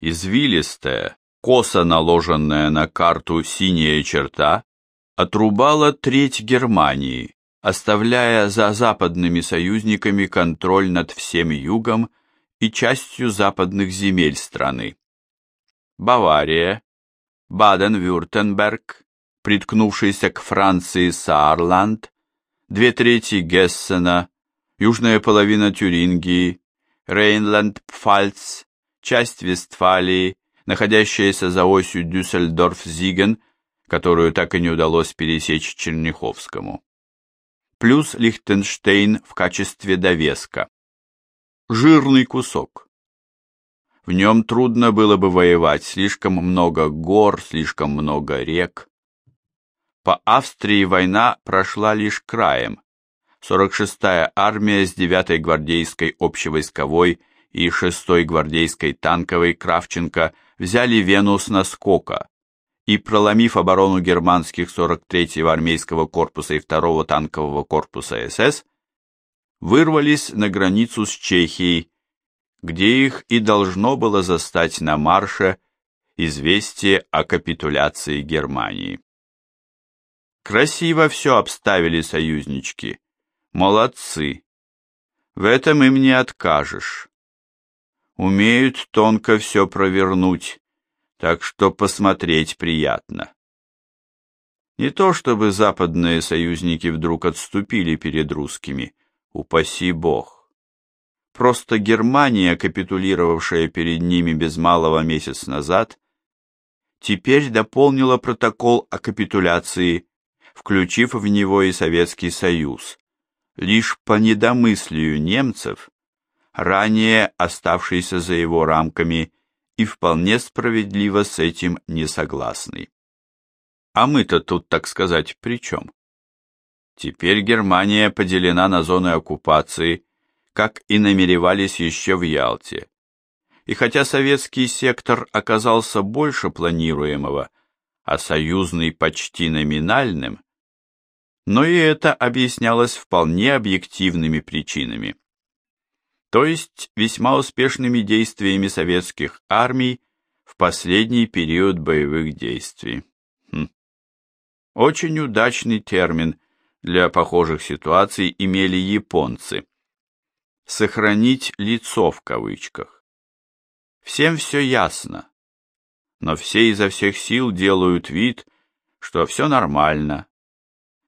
Извилистая, косо наложенная на карту синяя черта отрубала треть Германии, оставляя за западными союзниками контроль над всем югом и частью западных земель страны. Бавария, Баден-Вюртемберг, приткнувшийся к Франции Саарланд, две трети Гессена, южная половина Тюрингии, Рейнланд-Пфальц, часть Вестфалии, находящаяся за осью Дюссельдорф-Зиген, которую так и не удалось пересечь Черняховскому. Плюс Лихтенштейн в качестве довеска. Жирный кусок. В нем трудно было бы воевать, слишком много гор, слишком много рек. По Австрии война прошла лишь краем. 46-я армия с 9-й гвардейской общевойсковой и 6-й гвардейской танковой Кравченко взяли Вену с наскока и, проломив оборону германских 43-го армейского корпуса и 2-го танкового корпуса СС, вырвались на границу с Чехией, где их и должно было застать на марше известие о капитуляции Германии. Красиво все обставили союзнички. Молодцы. В этом им не откажешь. Умеют тонко все провернуть, так что посмотреть приятно. Не то чтобы западные союзники вдруг отступили перед русскими, упаси бог. Просто Германия, капитулировавшая перед ними без малого месяц назад, теперь дополнила протокол о капитуляции, включив в него и Советский Союз, лишь по недомыслию немцев, ранее оставшийся за его рамками и вполне справедливо с этим не согласный. А мы-то тут, так сказать, при чем? Теперь Германия поделена на зоны оккупации, как и намеревались еще в Ялте. И хотя советский сектор оказался больше планируемого, а союзный почти номинальным, но и это объяснялось вполне объективными причинами то есть весьма успешными действиями советских армий в последний период боевых действий. Хм. Очень удачный термин для похожих ситуаций имели японцы. «Сохранить лицо» в кавычках. Всем все ясно, но все изо всех сил делают вид, что все нормально,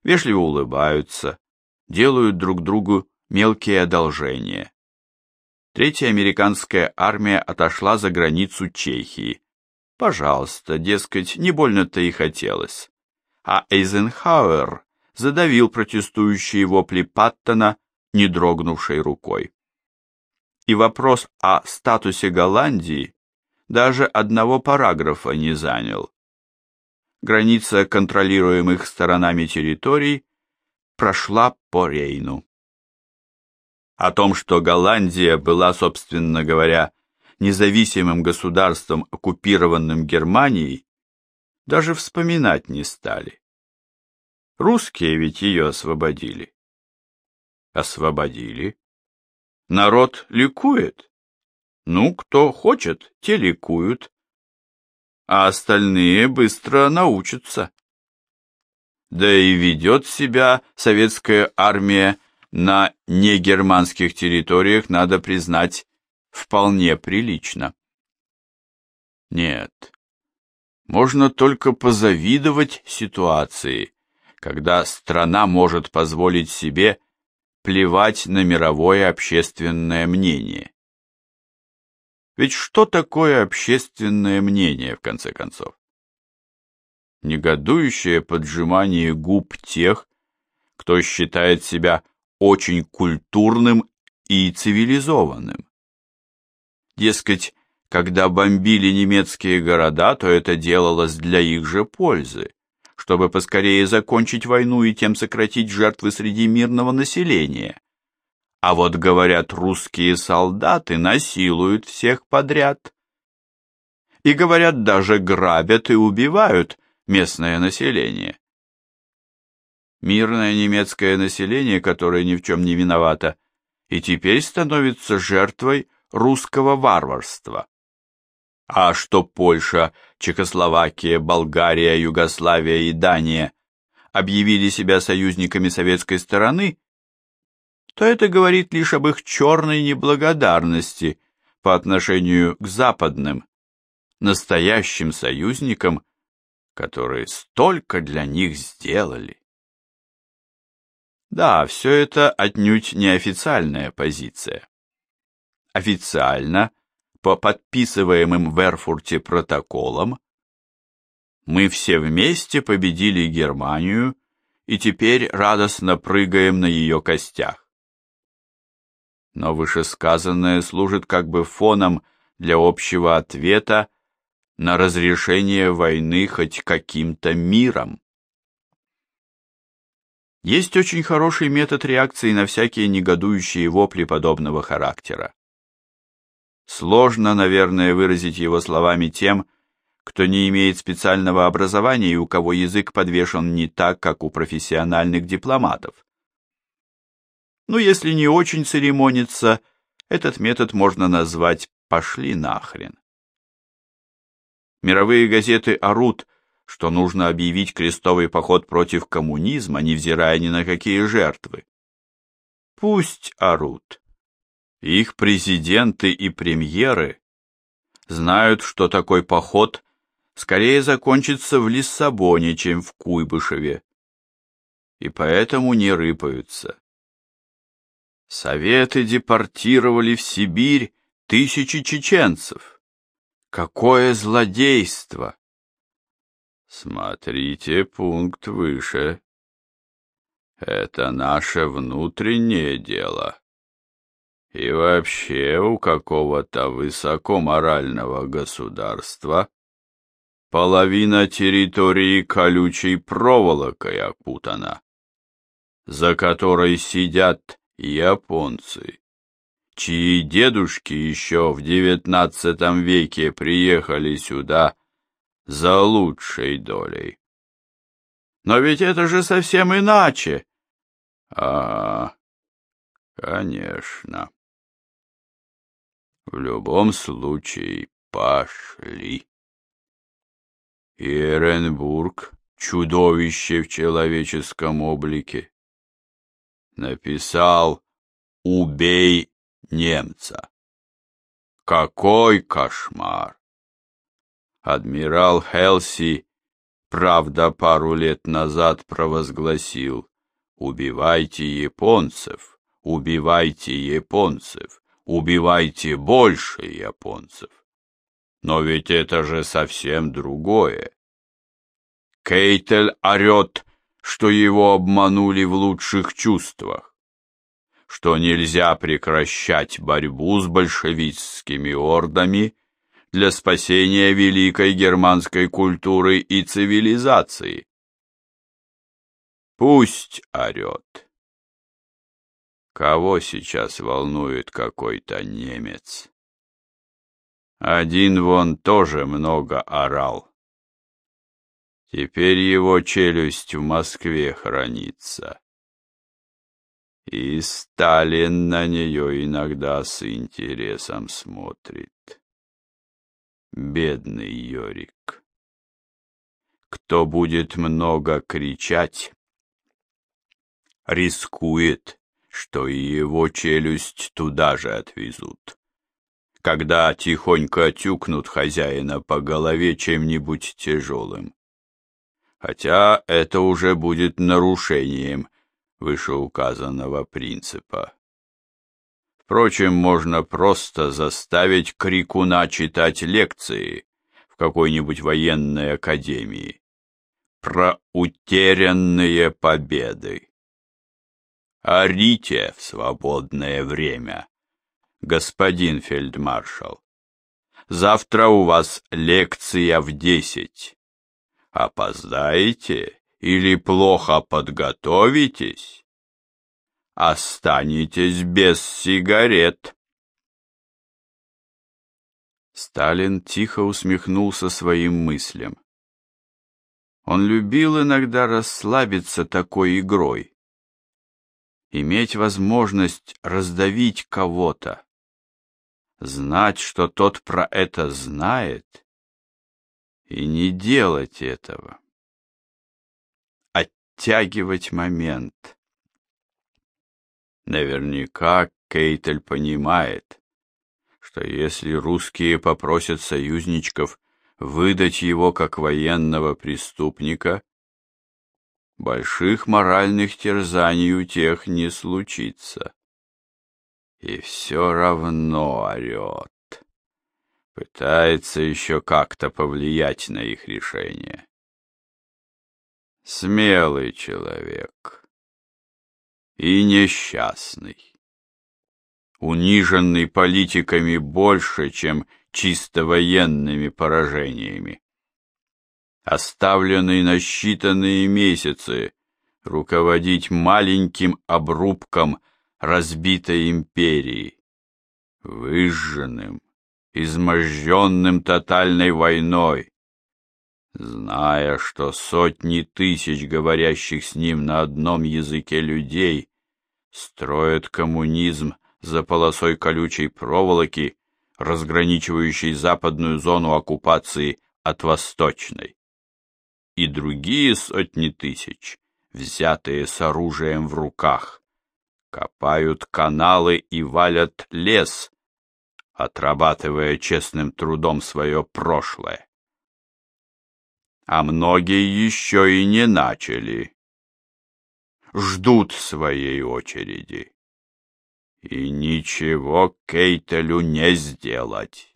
вежливо улыбаются, делают друг другу мелкие одолжения. Третья американская армия отошла за границу Чехии. Пожалуйста, дескать, не больно-то и хотелось. А Эйзенхауэр задавил протестующие вопли Паттона, не дрогнувшей рукой. И вопрос о статусе Голландии даже одного параграфа не занял. Граница контролируемых сторонами территорий прошла по Рейну. О том, что Голландия была, собственно говоря, независимым государством, оккупированным Германией, даже вспоминать не стали. Русские ведь ее освободили. Освободили. Народ ликует. Ну, кто хочет, те ликуют. А остальные быстро научатся. Да и ведет себя советская армия на негерманских территориях, надо признать, вполне прилично. Нет, можно только позавидовать ситуации, когда страна может позволить себе плевать на мировое общественное мнение. Ведь что такое общественное мнение, в конце концов? Негодующее поджимание губ тех, кто считает себя очень культурным и цивилизованным. Дескать, когда бомбили немецкие города, то это делалось для их же пользы, чтобы поскорее закончить войну и тем сократить жертвы среди мирного населения. А вот, говорят, русские солдаты насилуют всех подряд. И, говорят, даже грабят и убивают местное население. Мирное немецкое население, которое ни в чем не виновато, и теперь становится жертвой русского варварства. А что Польша, Чехословакия, Болгария, Югославия и Дания объявили себя союзниками советской стороны, то это говорит лишь об их черной неблагодарности по отношению к западным, настоящим союзникам, которые столько для них сделали. Да, все это отнюдь не официальная позиция. Официально, по подписываемым в Эрфурте протоколам, мы все вместе победили Германию и теперь радостно прыгаем на ее костях. Но вышесказанное служит как бы фоном для общего ответа на разрешение войны хоть каким-то миром. Есть очень хороший метод реакции на всякие негодующие вопли подобного характера. Сложно, наверное, выразить его словами тем, кто не имеет специального образования и у кого язык подвешен не так, как у профессиональных дипломатов. Ну, если не очень церемониться, этот метод можно назвать «пошли нахрен». Мировые газеты орут, что нужно объявить крестовый поход против коммунизма, невзирая ни на какие жертвы. Пусть орут. Их президенты и премьеры знают, что такой поход скорее закончится в Лиссабоне, чем в Куйбышеве, и поэтому не рыпаются. Советы депортировали в Сибирь тысячи чеченцев. Какое злодейство! Смотрите пункт выше. Это наше внутреннее дело. И вообще у какого-то высокоморального государства половина территории колючей проволокой окутана, за которой сидят японцы чьи дедушки еще в девятнадцатом веке приехали сюда за лучшей долей. Но ведь это же совсем иначе. А, конечно. В любом случае, пошли. Еренбург, чудовище в человеческом облике, написал «Убей немца. Какой кошмар! Адмирал Хелси, правда, пару лет назад провозгласил «Убивайте японцев, убивайте японцев, убивайте больше японцев». Но ведь это же совсем другое. Кейтель орет, что его обманули в лучших чувствах что нельзя прекращать борьбу с большевистскими ордами для спасения великой германской культуры и цивилизации. Пусть орет. Кого сейчас волнует какой-то немец? Один вон тоже много орал. Теперь его челюсть в Москве хранится. И Сталин на нее иногда с интересом смотрит. Бедный Йорик. Кто будет много кричать, рискует, что и его челюсть туда же отвезут. Когда тихонько тюкнут хозяина по голове чем-нибудь тяжелым. Хотя это уже будет нарушением вышеуказанного принципа. Впрочем, можно просто заставить крикуна читать лекции в какой-нибудь военной академии про утерянные победы. Орите в свободное время, господин фельдмаршал. Завтра у вас лекция в десять. Опоздаете? или плохо подготовитесь, останетесь без сигарет. Сталин тихо усмехнулся своим мыслям. Он любил иногда расслабиться такой игрой, иметь возможность раздавить кого-то, знать, что тот про это знает, и не делать этого. Оттягивать момент. Наверняка Кейтель понимает, что если русские попросят союзничков выдать его как военного преступника, больших моральных терзаний у тех не случится. И все равно орет. Пытается еще как-то повлиять на их решение. Смелый человек. И несчастный. Униженный политиками больше, чем чисто военными поражениями. Оставленный на считанные месяцы руководить маленьким обрубком разбитой империи, выжженным, изможденным тотальной войной, зная, что сотни тысяч говорящих с ним на одном языке людей строят коммунизм за полосой колючей проволоки, разграничивающей западную зону оккупации от восточной. И другие сотни тысяч, взятые с оружием в руках, копают каналы и валят лес, отрабатывая честным трудом свое прошлое. А многие еще и не начали. Ждут своей очереди. И ничего Кейтелю не сделать.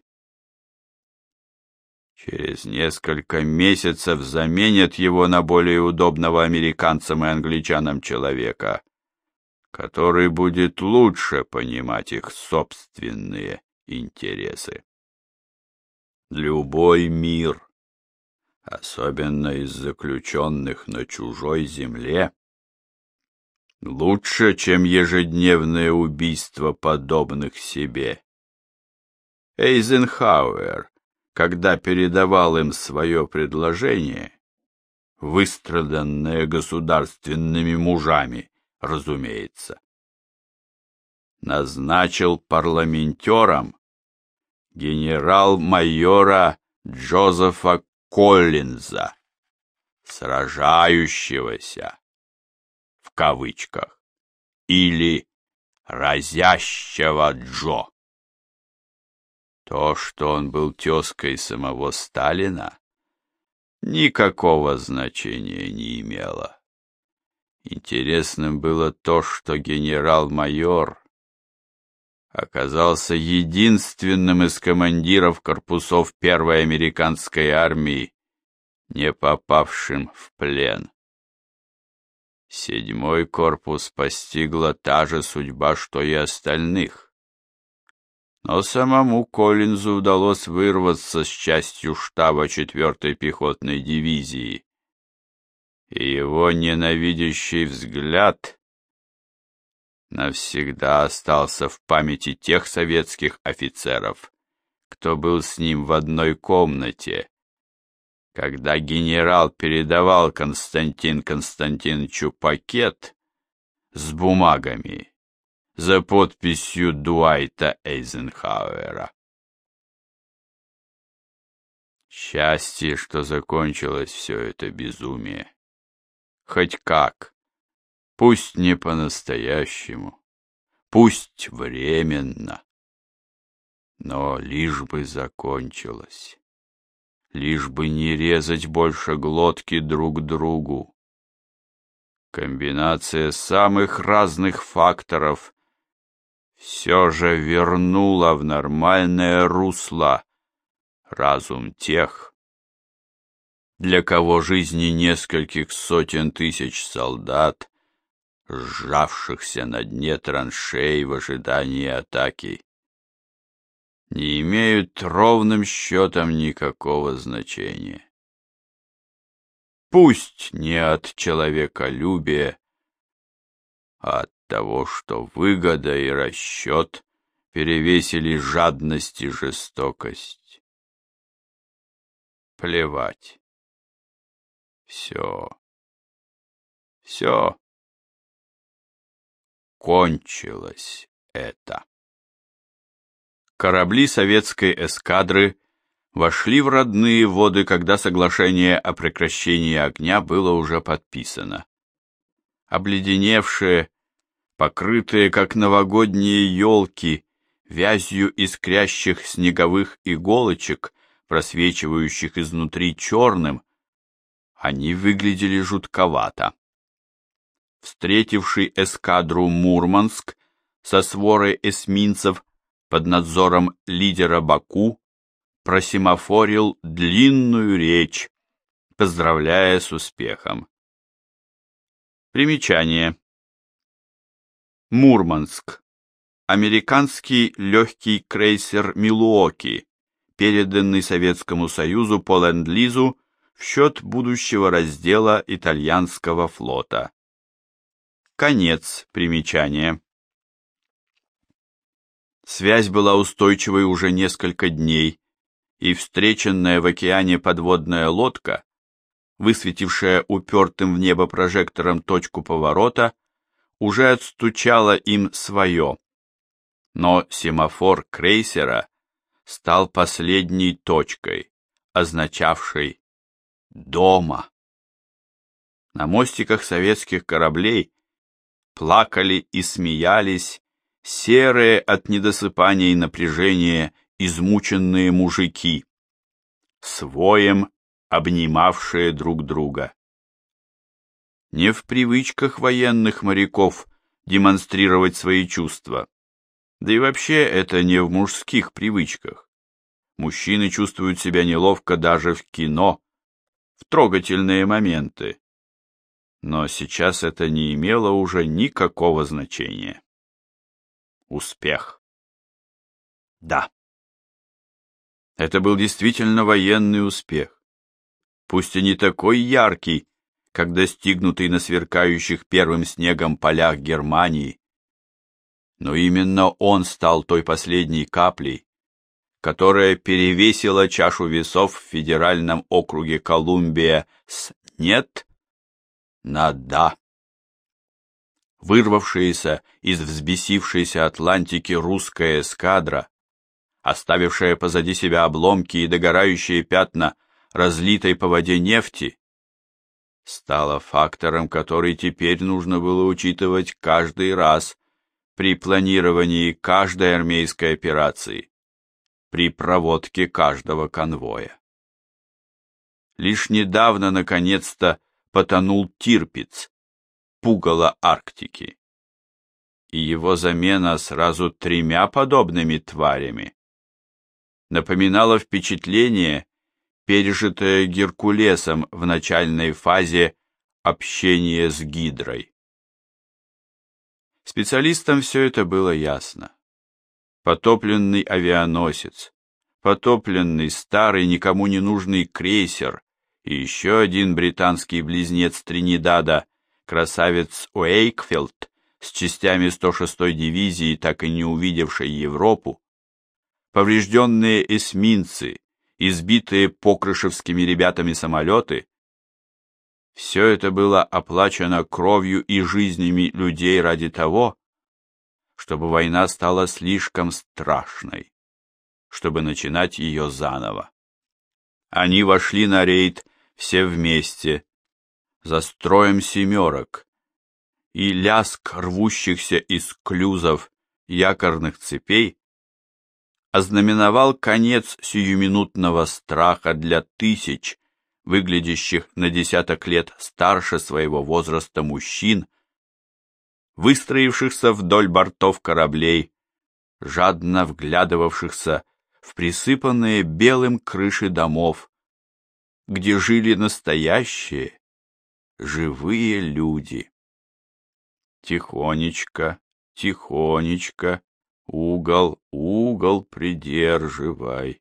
Через несколько месяцев заменят его на более удобного американцам и англичанам человека, который будет лучше понимать их собственные интересы. Любой мир, особенно из заключенных на чужой земле, лучше, чем ежедневное убийство подобных себе. Эйзенхауэр, когда передавал им свое предложение, выстраданное государственными мужами, разумеется, назначил парламентером генерал-майора Джозефа Коллинза, сражающегося, в кавычках, или разящего Джо. То, что он был тезкой самого Сталина, никакого значения не имело. Интересным было то, что генерал-майор оказался единственным из командиров корпусов первой американской армии, не попавшим в плен. Седьмой корпус постигла та же судьба, что и остальных. Но самому Коллинзу удалось вырваться с частью штаба 4-й пехотной дивизии. И его ненавидящий взгляд навсегда остался в памяти тех советских офицеров, кто был с ним в одной комнате, когда генерал передавал Константин Константиновичу пакет с бумагами за подписью Дуайта Эйзенхауэра. Счастье, что закончилось все это безумие. Хоть как. Пусть не по-настоящему, пусть временно, но лишь бы закончилось, лишь бы не резать больше глотки друг другу. Комбинация самых разных факторов все же вернула в нормальное русло разум тех, для кого жизни нескольких сотен тысяч солдат сжавшихся на дне траншей в ожидании атаки, не имеют ровным счетом никакого значения. Пусть не от человеколюбия, а от того, что выгода и расчет перевесили жадность и жестокость. Плевать. Все. Все кончилось это. корабли советской эскадры вошли в родные воды, когда соглашение о прекращении огня было уже подписано. Обледеневшие, покрытые, как новогодние елки, вязью искрящих снеговых иголочек, просвечивающих изнутри черным, они выглядели жутковато. Встретивший эскадру Мурманск со сворой эсминцев под надзором лидера Баку просимофорил длинную речь, поздравляя с успехом. Примечание. Мурманск. Американский легкий крейсер «Милуоки», переданный Советскому Союзу по ленд-лизу в счет будущего раздела итальянского флота. Конец примечания. Связь была устойчивой уже несколько дней, и встреченная в океане подводная лодка, высветившая упертым в небо прожектором точку поворота, уже отстучала им свое. Но семафор крейсера стал последней точкой, означавшей «дома». На мостиках советских кораблей плакали и смеялись серые от недосыпания и напряжения измученные мужики, своем обнимавшие друг друга. Не в привычках военных моряков демонстрировать свои чувства, да и вообще это не в мужских привычках. Мужчины чувствуют себя неловко даже в кино, в трогательные моменты. Но сейчас это не имело уже никакого значения успех. Да. Это был действительно военный успех. Пусть и не такой яркий, как достигнутый на сверкающих первым снегом полях Германии, но именно он стал той последней каплей, которая перевесила чашу весов в федеральном округе Колумбия с «нет» на «да» вырвавшаяся из взбесившейся Атлантики русская эскадра, оставившая позади себя обломки и догорающие пятна разлитой по воде нефти, стала фактором, который теперь нужно было учитывать каждый раз при планировании каждой армейской операции, при проводке каждого конвоя. Лишь недавно, наконец-то, потонул Тирпиц, пугало Арктики. И его замена сразу тремя подобными тварями напоминала впечатление, пережитое Геркулесом в начальной фазе общения с Гидрой. Специалистам все это было ясно. Потопленный авианосец, потопленный старый никому не нужный крейсер и еще один британский близнец Тринидада красавец Уэйкфилд с частями 106-й дивизии, так и не увидевшей Европу, поврежденные эсминцы, избитые покрышевскими ребятами самолеты, все это было оплачено кровью и жизнями людей ради того, чтобы война стала слишком страшной, чтобы начинать ее заново. Они вошли на рейд все вместе, за строем семерок, и ляск рвущихся из клюзов якорных цепей ознаменовал конец сиюминутного страха для тысяч, выглядящих на десяток лет старше своего возраста мужчин, выстроившихся вдоль бортов кораблей, жадно вглядывавшихся в присыпанные белым крыши домов, где жили настоящие, живые люди. Тихонечко, тихонечко, угол, угол придерживай.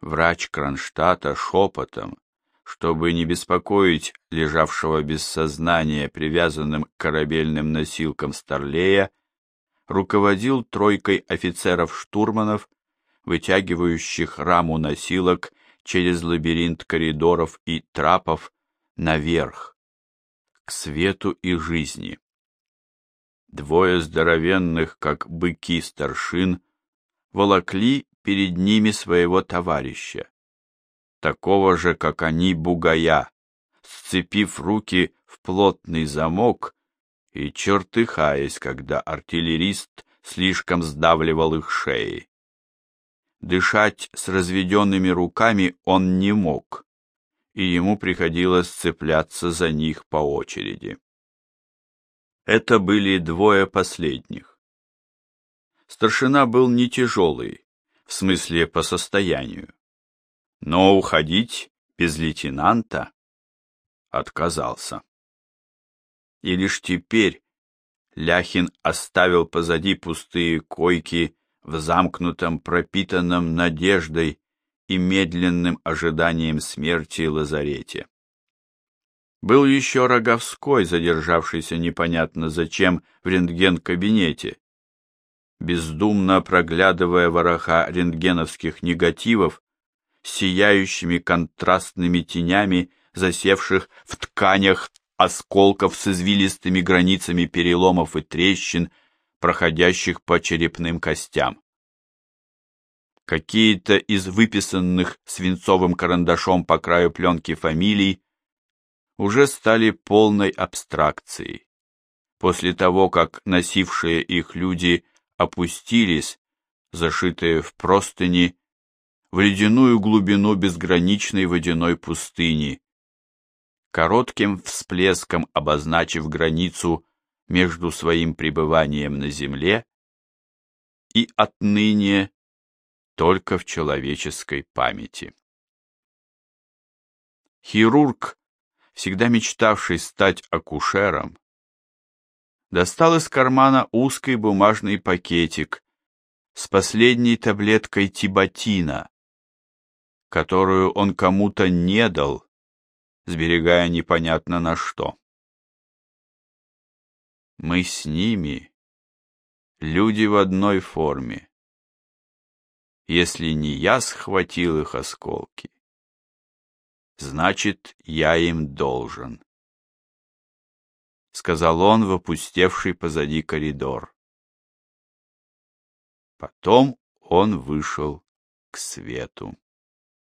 Врач Кронштадта шепотом, чтобы не беспокоить лежавшего без сознания привязанным к корабельным носилкам Старлея, руководил тройкой офицеров-штурманов, вытягивающих раму носилок через лабиринт коридоров и трапов наверх, к свету и жизни. Двое здоровенных, как быки старшин, волокли перед ними своего товарища, такого же, как они, бугая, сцепив руки в плотный замок и чертыхаясь, когда артиллерист слишком сдавливал их шеи. Дышать с разведенными руками он не мог, и ему приходилось цепляться за них по очереди. Это были двое последних. Старшина был не тяжелый, в смысле по состоянию, но уходить без лейтенанта отказался. И лишь теперь Ляхин оставил позади пустые койки в замкнутом, пропитанном надеждой и медленным ожиданием смерти лазарете. Был еще Роговской, задержавшийся непонятно зачем в рентген-кабинете. Бездумно проглядывая вороха рентгеновских негативов, сияющими контрастными тенями, засевших в тканях осколков с извилистыми границами переломов и трещин, проходящих по черепным костям. Какие-то из выписанных свинцовым карандашом по краю пленки фамилий уже стали полной абстракцией. После того, как носившие их люди опустились, зашитые в простыни, в ледяную глубину безграничной водяной пустыни, коротким всплеском обозначив границу между своим пребыванием на земле и отныне только в человеческой памяти. Хирург всегда мечтавший стать акушером, достал из кармана узкий бумажный пакетик с последней таблеткой тибатина, которую он кому-то не дал, сберегая непонятно на что. Мы с ними люди в одной форме. Если не я схватил их осколки, значит, я им должен. Сказал он в опустевший позади коридор. Потом он вышел к свету.